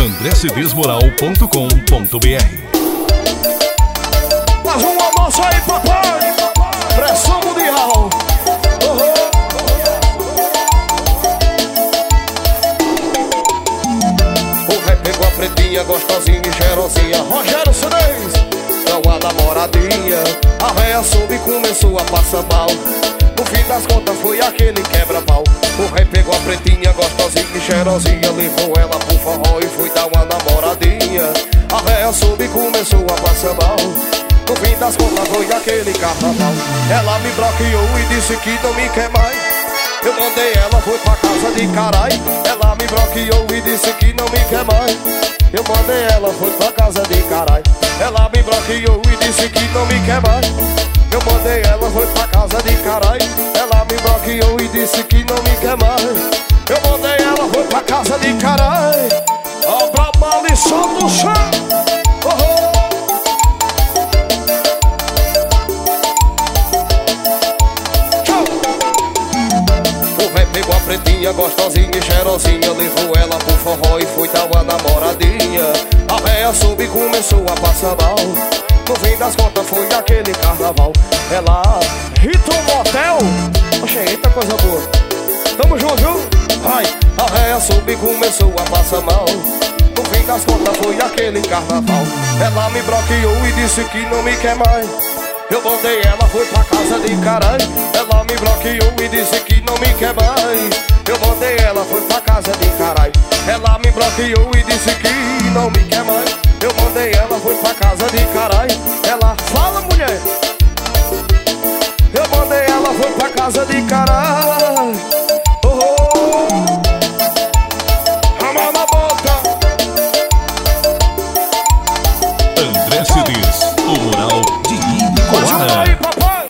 andrecedesmoral.com.br Mais um almoço aí, papai. Pressão mundial. O rei pegou a pretinha, gostosinha e cheirosinha. Rogério Cedês, deu a namoradinha. A véia soube e começou a passar mal. No fim das contas foi aquele quebra-pau. O rei pegou a pretinha, gostosinha e cheirosinha. Levou ela pro forró Soube e começou a passar mal. No fim das contas foi aquele carnaval. Ela me bloqueou e disse que não me quer mais. Eu mandei ela, foi pra casa de carai. Ela me bloqueou e disse que não me quer mais. Eu mandei ela, foi pra casa de carai. Ela me bloqueou e disse que não me quer mais. Eu mandei ela, foi pra casa de carai. Ela me bloqueou e disse que não me quer mais a pretinha, gostosinha e cheirosinha Levou ela pro forró e foi dar uma namoradinha. A véia soube e começou a passar mal. No fim das contas foi aquele carnaval. Ela Rito Motel Oxe, eita coisa boa. Tamo junto, viu? Ai, a véia soube e começou a passar mal. No fim das contas foi aquele carnaval. Ela me bloqueou e disse que não me quer mais. Eu mandei ela, foi pra casa de caralho. Ela me bloqueou e disse que não me quer mais foi pra casa de caralho. Ela me bloqueou e disse que não me quer mais. Eu mandei ela, foi pra casa de caralho. Ela, fala mulher. Eu mandei ela, foi pra casa de caralho